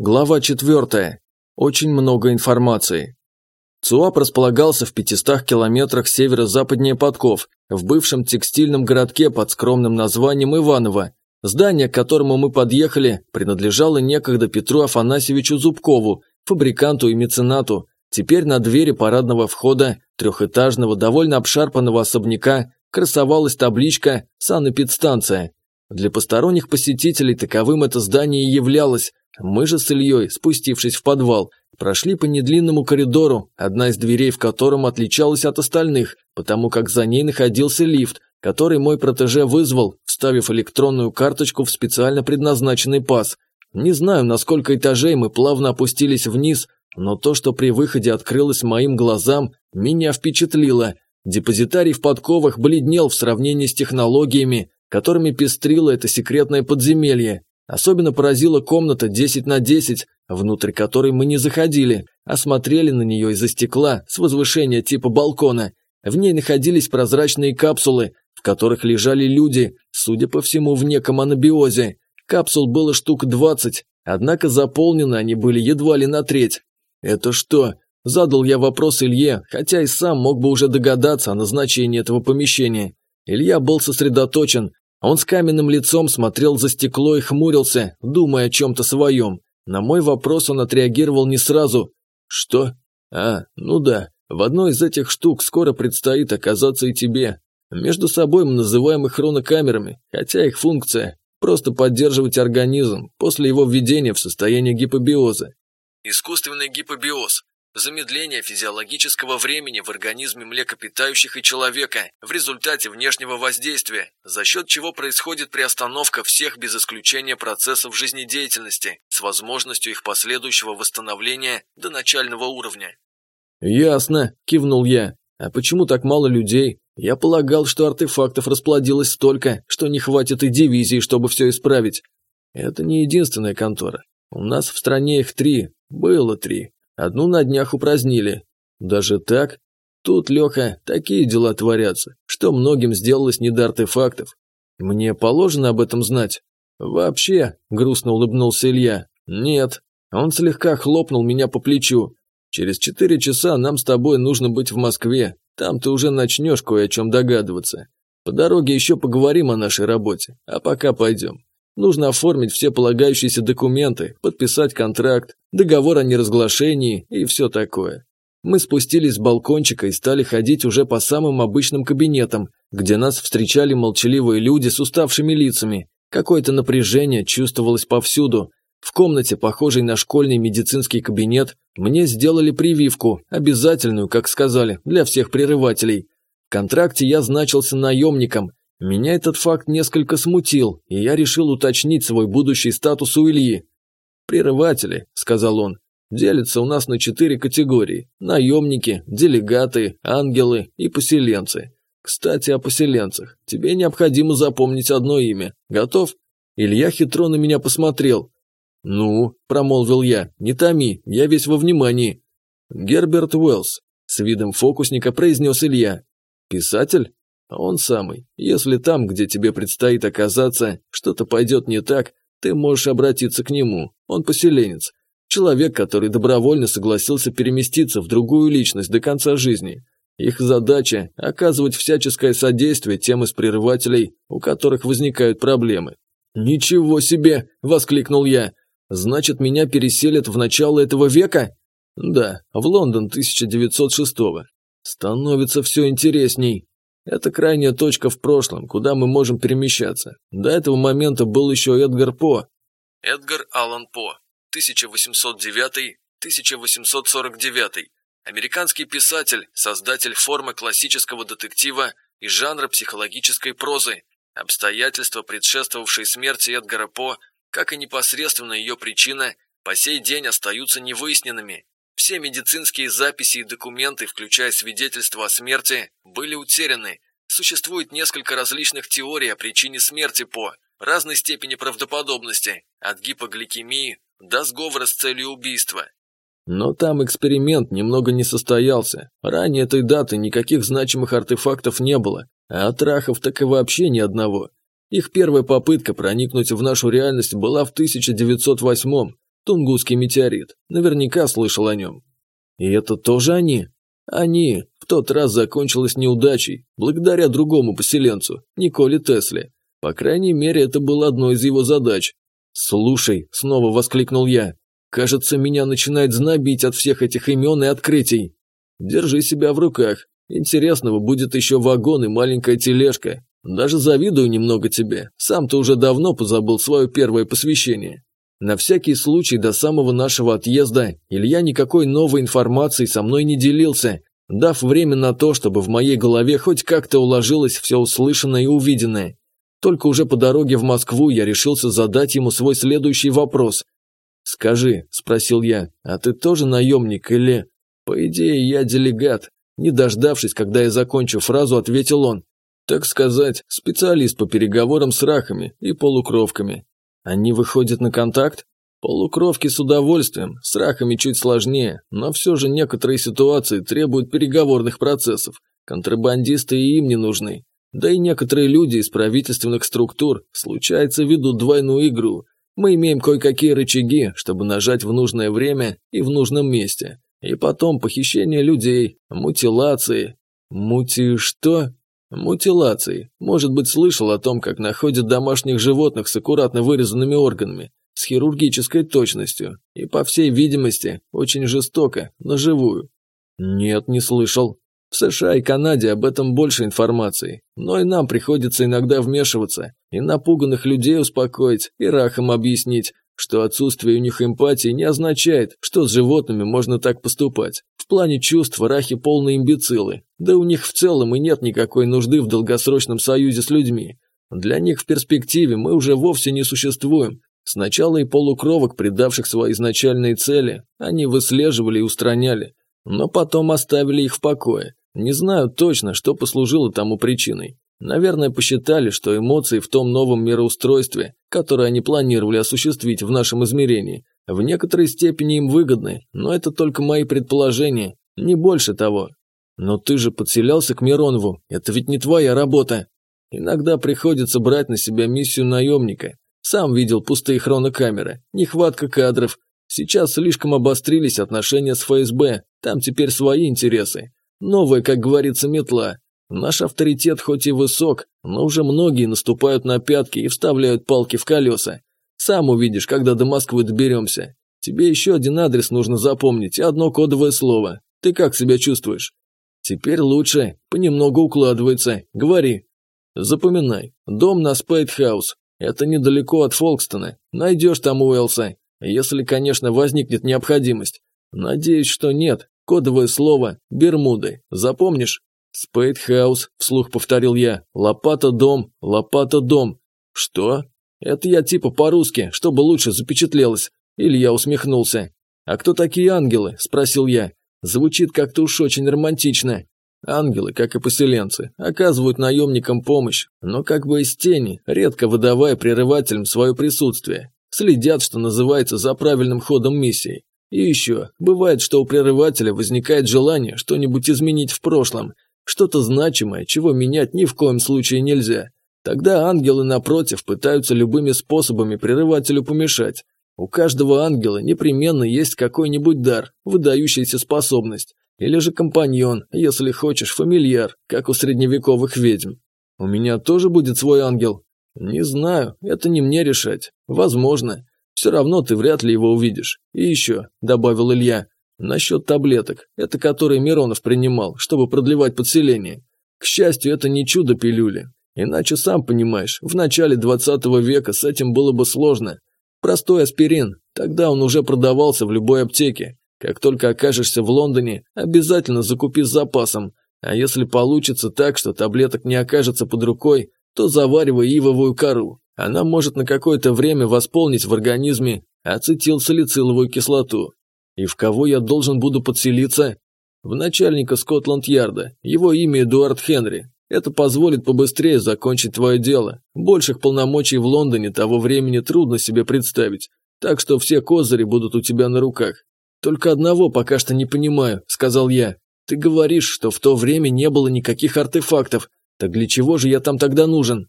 Глава 4. Очень много информации. ЦУАП располагался в 500 километрах северо-западнее Подков, в бывшем текстильном городке под скромным названием Иваново. Здание, к которому мы подъехали, принадлежало некогда Петру Афанасьевичу Зубкову, фабриканту и меценату. Теперь на двери парадного входа трехэтажного, довольно обшарпанного особняка красовалась табличка «Санэпидстанция». Для посторонних посетителей таковым это здание и являлось, мы же с Ильей, спустившись в подвал, прошли по недлинному коридору, одна из дверей в котором отличалась от остальных, потому как за ней находился лифт, который мой протеже вызвал, вставив электронную карточку в специально предназначенный паз. Не знаю, на сколько этажей мы плавно опустились вниз, но то, что при выходе открылось моим глазам, меня впечатлило. Депозитарий в подковах бледнел в сравнении с технологиями, которыми пестрило это секретное подземелье. Особенно поразила комната 10 на 10, внутрь которой мы не заходили, а смотрели на нее из-за стекла с возвышения типа балкона. В ней находились прозрачные капсулы, в которых лежали люди, судя по всему, в неком анабиозе. Капсул было штук 20, однако заполнены они были едва ли на треть. «Это что?» – задал я вопрос Илье, хотя и сам мог бы уже догадаться о назначении этого помещения. Илья был сосредоточен, он с каменным лицом смотрел за стекло и хмурился, думая о чем-то своем. На мой вопрос он отреагировал не сразу. «Что? А, ну да, в одной из этих штук скоро предстоит оказаться и тебе. Между собой мы называем их хронокамерами, хотя их функция – просто поддерживать организм после его введения в состояние гипобиоза. Искусственный гипобиоз замедление физиологического времени в организме млекопитающих и человека в результате внешнего воздействия, за счет чего происходит приостановка всех без исключения процессов жизнедеятельности с возможностью их последующего восстановления до начального уровня. «Ясно», – кивнул я. «А почему так мало людей? Я полагал, что артефактов расплодилось столько, что не хватит и дивизии, чтобы все исправить. Это не единственная контора. У нас в стране их три, было три. Одну на днях упразднили. Даже так? Тут, Леха, такие дела творятся, что многим сделалось не до артефактов. Мне положено об этом знать? Вообще, грустно улыбнулся Илья. Нет. Он слегка хлопнул меня по плечу. Через четыре часа нам с тобой нужно быть в Москве. Там ты уже начнешь кое о чем догадываться. По дороге еще поговорим о нашей работе, а пока пойдем. Нужно оформить все полагающиеся документы, подписать контракт, договор о неразглашении и все такое. Мы спустились с балкончика и стали ходить уже по самым обычным кабинетам, где нас встречали молчаливые люди с уставшими лицами. Какое-то напряжение чувствовалось повсюду. В комнате, похожей на школьный медицинский кабинет, мне сделали прививку, обязательную, как сказали, для всех прерывателей. В контракте я значился наемником, меня этот факт несколько смутил, и я решил уточнить свой будущий статус у Ильи. «Прерыватели», – сказал он, – «делятся у нас на четыре категории – наемники, делегаты, ангелы и поселенцы. Кстати, о поселенцах. Тебе необходимо запомнить одно имя. Готов?» Илья хитро на меня посмотрел. «Ну», – промолвил я, – «не томи, я весь во внимании». «Герберт Уэллс», – с видом фокусника произнес Илья. «Писатель?» Он самый. Если там, где тебе предстоит оказаться, что-то пойдет не так, ты можешь обратиться к нему. Он поселенец. Человек, который добровольно согласился переместиться в другую личность до конца жизни. Их задача – оказывать всяческое содействие тем из прерывателей, у которых возникают проблемы. «Ничего себе!» – воскликнул я. «Значит, меня переселят в начало этого века?» «Да, в Лондон 1906-го. Становится все интересней. Это крайняя точка в прошлом, куда мы можем перемещаться. До этого момента был еще Эдгар По. Эдгар Аллан По, 1809-1849. Американский писатель, создатель формы классического детектива и жанра психологической прозы. Обстоятельства, предшествовавшие смерти Эдгара По, как и непосредственно ее причина, по сей день остаются невыясненными. Все медицинские записи и документы, включая свидетельство о смерти, были утеряны. Существует несколько различных теорий о причине смерти по разной степени правдоподобности, от гипогликемии до сговора с целью убийства. Но там эксперимент немного не состоялся. Ранее этой даты никаких значимых артефактов не было, а от рахов так и вообще ни одного. Их первая попытка проникнуть в нашу реальность была в 1908 -м. Тунгусский метеорит. Наверняка слышал о нем. И это тоже они? Они. В тот раз закончилось неудачей, благодаря другому поселенцу, Николе Тесле. По крайней мере, это было одной из его задач. «Слушай», — снова воскликнул я, — «кажется, меня начинает знобить от всех этих имен и открытий. Держи себя в руках. Интересного будет еще вагон и маленькая тележка. Даже завидую немного тебе. Сам ты уже давно позабыл свое первое посвящение. На всякий случай до самого нашего отъезда Илья никакой новой информации со мной не делился, дав время на то, чтобы в моей голове хоть как-то уложилось все услышанное и увиденное. Только уже по дороге в Москву я решился задать ему свой следующий вопрос. «Скажи», – спросил я, – «а ты тоже наемник или...» «По идее, я делегат». Не дождавшись, когда я закончу фразу, ответил он. «Так сказать, специалист по переговорам с рахами и полукровками. Они выходят на контакт? Полукровки с удовольствием, с рахами чуть сложнее, но все же некоторые ситуации требуют переговорных процессов. Контрабандисты и им не нужны. Да и некоторые люди из правительственных структур, случается, ведут двойную игру. Мы имеем кое-какие рычаги, чтобы нажать в нужное время и в нужном месте. И потом похищение людей, мутилации. Мути что? Мутилации. Может быть, слышал о том, как находят домашних животных с аккуратно вырезанными органами, с хирургической точностью, и, по всей видимости, очень жестоко, на живую. Нет, не слышал. В США и Канаде об этом больше информации, но и нам приходится иногда вмешиваться и напуганных людей успокоить и рахом объяснить, что отсутствие у них эмпатии не означает, что с животными можно так поступать. В плане чувств рахи полные имбецилы, да у них в целом и нет никакой нужды в долгосрочном союзе с людьми. Для них в перспективе мы уже вовсе не существуем. Сначала и полукровок, предавших свои изначальные цели, они выслеживали и устраняли, но потом оставили их в покое. Не знаю точно, что послужило тому причиной. Наверное, посчитали, что эмоции в том новом мироустройстве, которое они планировали осуществить в нашем измерении, в некоторой степени им выгодны, но это только мои предположения, не больше того. Но ты же подселялся к Миронову, это ведь не твоя работа. Иногда приходится брать на себя миссию наемника. Сам видел пустые хронокамеры, нехватка кадров. Сейчас слишком обострились отношения с ФСБ, там теперь свои интересы. Новая, как говорится, метла. Наш авторитет хоть и высок, но уже многие наступают на пятки и вставляют палки в колеса. Сам увидишь, когда до Москвы доберемся. Тебе еще один адрес нужно запомнить и одно кодовое слово. Ты как себя чувствуешь? Теперь лучше, понемногу укладывается. Говори. Запоминай. Дом на Спейтхаус. Это недалеко от Фолкстона. Найдешь там Уэлса. Если, конечно, возникнет необходимость. Надеюсь, что нет. Кодовое слово «Бермуды». Запомнишь? «Спейтхаус», – вслух повторил я. «Лопата-дом, лопата-дом». «Что?» «Это я типа по-русски, чтобы лучше запечатлелось». Илья усмехнулся. «А кто такие ангелы?» – спросил я. Звучит как-то уж очень романтично. Ангелы, как и поселенцы, оказывают наемникам помощь, но как бы из тени, редко выдавая прерывателям свое присутствие. Следят, что называется, за правильным ходом миссии. И еще, бывает, что у прерывателя возникает желание что-нибудь изменить в прошлом – что-то значимое, чего менять ни в коем случае нельзя. Тогда ангелы, напротив, пытаются любыми способами прерывателю помешать. У каждого ангела непременно есть какой-нибудь дар, выдающаяся способность. Или же компаньон, если хочешь, фамильяр, как у средневековых ведьм. У меня тоже будет свой ангел? Не знаю, это не мне решать. Возможно. Все равно ты вряд ли его увидишь. И еще, добавил Илья, Насчет таблеток, это которые Миронов принимал, чтобы продлевать подселение. К счастью, это не чудо-пилюли. Иначе, сам понимаешь, в начале 20 века с этим было бы сложно. Простой аспирин, тогда он уже продавался в любой аптеке. Как только окажешься в Лондоне, обязательно закупи с запасом. А если получится так, что таблеток не окажется под рукой, то заваривай ивовую кору. Она может на какое-то время восполнить в организме ацетилсалициловую кислоту. И в кого я должен буду подселиться? В начальника Скотланд-Ярда. Его имя Эдуард Хенри. Это позволит побыстрее закончить твое дело. Больших полномочий в Лондоне того времени трудно себе представить. Так что все козыри будут у тебя на руках. Только одного пока что не понимаю, сказал я. Ты говоришь, что в то время не было никаких артефактов. Так для чего же я там тогда нужен?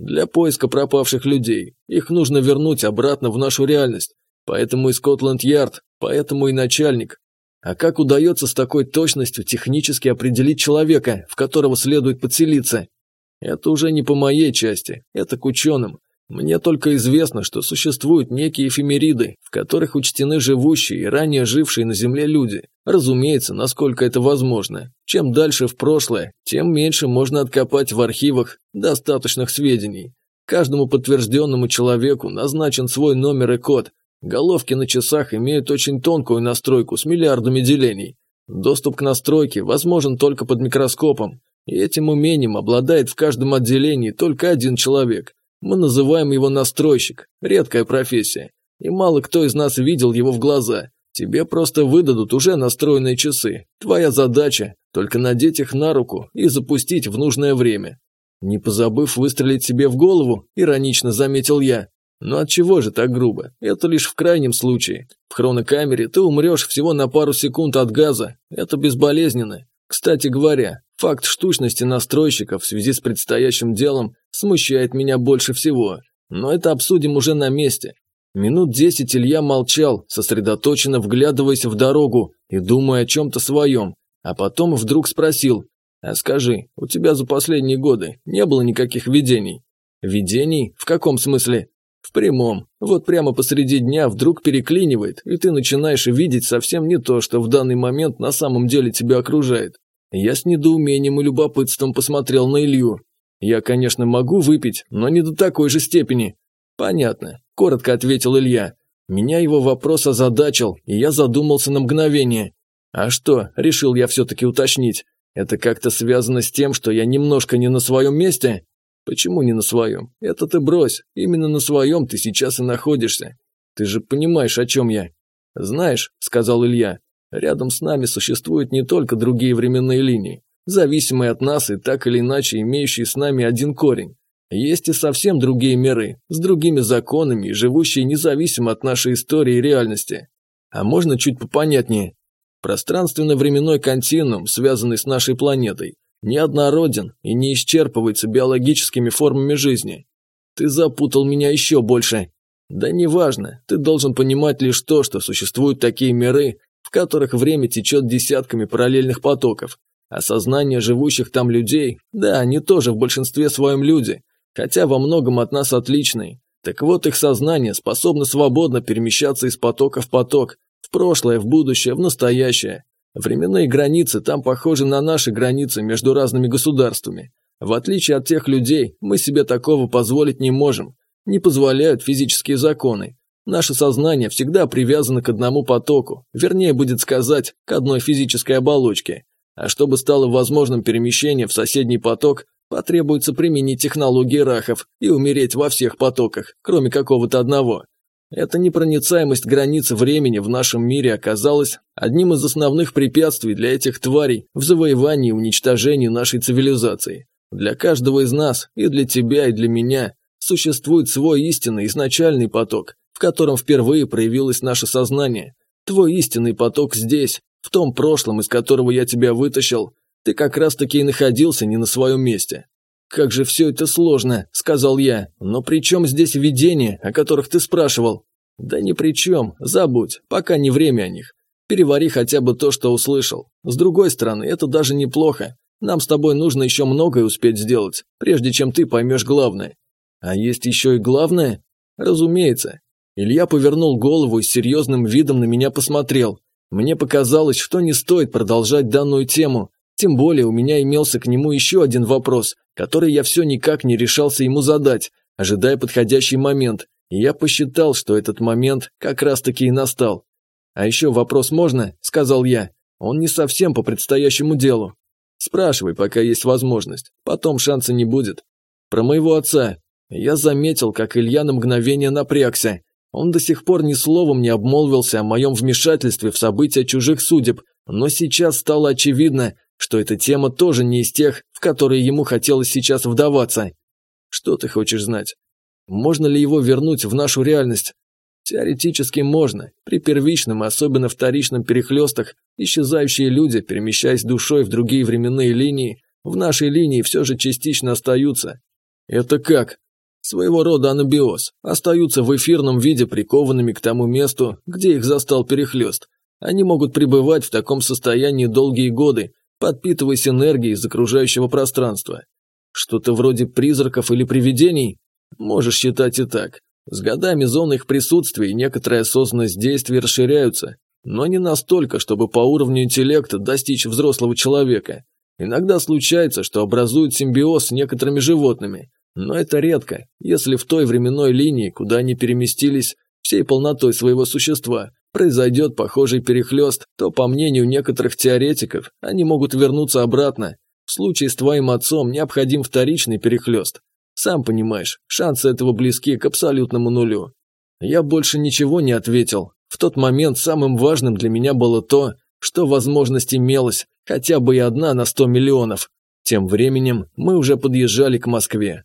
Для поиска пропавших людей. Их нужно вернуть обратно в нашу реальность. Поэтому и Скотланд-Ярд, поэтому и начальник. А как удается с такой точностью технически определить человека, в которого следует подселиться? Это уже не по моей части, это к ученым. Мне только известно, что существуют некие эфемериды, в которых учтены живущие и ранее жившие на Земле люди. Разумеется, насколько это возможно. Чем дальше в прошлое, тем меньше можно откопать в архивах достаточных сведений. Каждому подтвержденному человеку назначен свой номер и код. Головки на часах имеют очень тонкую настройку с миллиардами делений. Доступ к настройке возможен только под микроскопом, и этим умением обладает в каждом отделении только один человек. Мы называем его настройщик, редкая профессия, и мало кто из нас видел его в глаза. Тебе просто выдадут уже настроенные часы. Твоя задача – только надеть их на руку и запустить в нужное время. Не позабыв выстрелить себе в голову, иронично заметил я. Но от чего же так грубо? Это лишь в крайнем случае. В хронокамере ты умрешь всего на пару секунд от газа. Это безболезненно. Кстати говоря, факт штучности настройщика в связи с предстоящим делом смущает меня больше всего. Но это обсудим уже на месте. Минут десять Илья молчал, сосредоточенно вглядываясь в дорогу и думая о чем-то своем, а потом вдруг спросил, «А скажи, у тебя за последние годы не было никаких видений?» «Видений? В каком смысле?» «В прямом. Вот прямо посреди дня вдруг переклинивает, и ты начинаешь видеть совсем не то, что в данный момент на самом деле тебя окружает. Я с недоумением и любопытством посмотрел на Илью. Я, конечно, могу выпить, но не до такой же степени. Понятно, коротко ответил Илья. Меня его вопрос озадачил, и я задумался на мгновение. А что, решил я все-таки уточнить. Это как-то связано с тем, что я немножко не на своем месте? Почему не на своем? Это ты брось, именно на своем ты сейчас и находишься. Ты же понимаешь, о чем я. Знаешь, сказал Илья, Рядом с нами существуют не только другие временные линии, зависимые от нас и так или иначе имеющие с нами один корень. Есть и совсем другие миры, с другими законами, живущие независимо от нашей истории и реальности. А можно чуть попонятнее? Пространственно-временной континуум, связанный с нашей планетой, неоднороден и не исчерпывается биологическими формами жизни. Ты запутал меня еще больше. Да неважно, ты должен понимать лишь то, что существуют такие миры, в которых время течет десятками параллельных потоков. А сознание живущих там людей, да, они тоже в большинстве своем люди, хотя во многом от нас отличные. Так вот, их сознание способно свободно перемещаться из потока в поток, в прошлое, в будущее, в настоящее. Временные границы там похожи на наши границы между разными государствами. В отличие от тех людей, мы себе такого позволить не можем. Не позволяют физические законы. Наше сознание всегда привязано к одному потоку, вернее будет сказать, к одной физической оболочке. А чтобы стало возможным перемещение в соседний поток, потребуется применить технологии рахов и умереть во всех потоках, кроме какого-то одного. Эта непроницаемость границ времени в нашем мире оказалась одним из основных препятствий для этих тварей в завоевании и уничтожении нашей цивилизации. Для каждого из нас, и для тебя, и для меня, существует свой истинный изначальный поток, в котором впервые проявилось наше сознание. Твой истинный поток здесь, в том прошлом, из которого я тебя вытащил. Ты как раз-таки и находился не на своем месте. «Как же все это сложно», – сказал я. «Но при чем здесь видения, о которых ты спрашивал?» «Да ни при чем, забудь, пока не время о них. Перевари хотя бы то, что услышал. С другой стороны, это даже неплохо. Нам с тобой нужно еще многое успеть сделать, прежде чем ты поймешь главное». «А есть еще и главное?» «Разумеется. Илья повернул голову и серьезным видом на меня посмотрел. Мне показалось, что не стоит продолжать данную тему, тем более у меня имелся к нему еще один вопрос, который я все никак не решался ему задать, ожидая подходящий момент, и я посчитал, что этот момент как раз-таки и настал. «А еще вопрос можно?» – сказал я. «Он не совсем по предстоящему делу. Спрашивай, пока есть возможность, потом шанса не будет. Про моего отца. Я заметил, как Илья на мгновение напрягся, он до сих пор ни словом не обмолвился о моем вмешательстве в события чужих судеб, но сейчас стало очевидно, что эта тема тоже не из тех, в которые ему хотелось сейчас вдаваться. Что ты хочешь знать? Можно ли его вернуть в нашу реальность? Теоретически можно. При первичном особенно вторичном перехлестах исчезающие люди, перемещаясь душой в другие временные линии, в нашей линии все же частично остаются. Это как? Своего рода анабиоз. Остаются в эфирном виде прикованными к тому месту, где их застал перехлёст. Они могут пребывать в таком состоянии долгие годы, подпитываясь энергией из окружающего пространства. Что-то вроде призраков или привидений? Можешь считать и так. С годами зоны их присутствия и некоторая осознанность действий расширяются, но не настолько, чтобы по уровню интеллекта достичь взрослого человека. Иногда случается, что образуют симбиоз с некоторыми животными, но это редко, если в той временной линии, куда они переместились, всей полнотой своего существа, произойдет похожий перехлест, то, по мнению некоторых теоретиков, они могут вернуться обратно. В случае с твоим отцом необходим вторичный перехлест. Сам понимаешь, шансы этого близки к абсолютному нулю. Я больше ничего не ответил. В тот момент самым важным для меня было то, что возможность имелась, хотя бы и одна на сто миллионов. Тем временем мы уже подъезжали к Москве.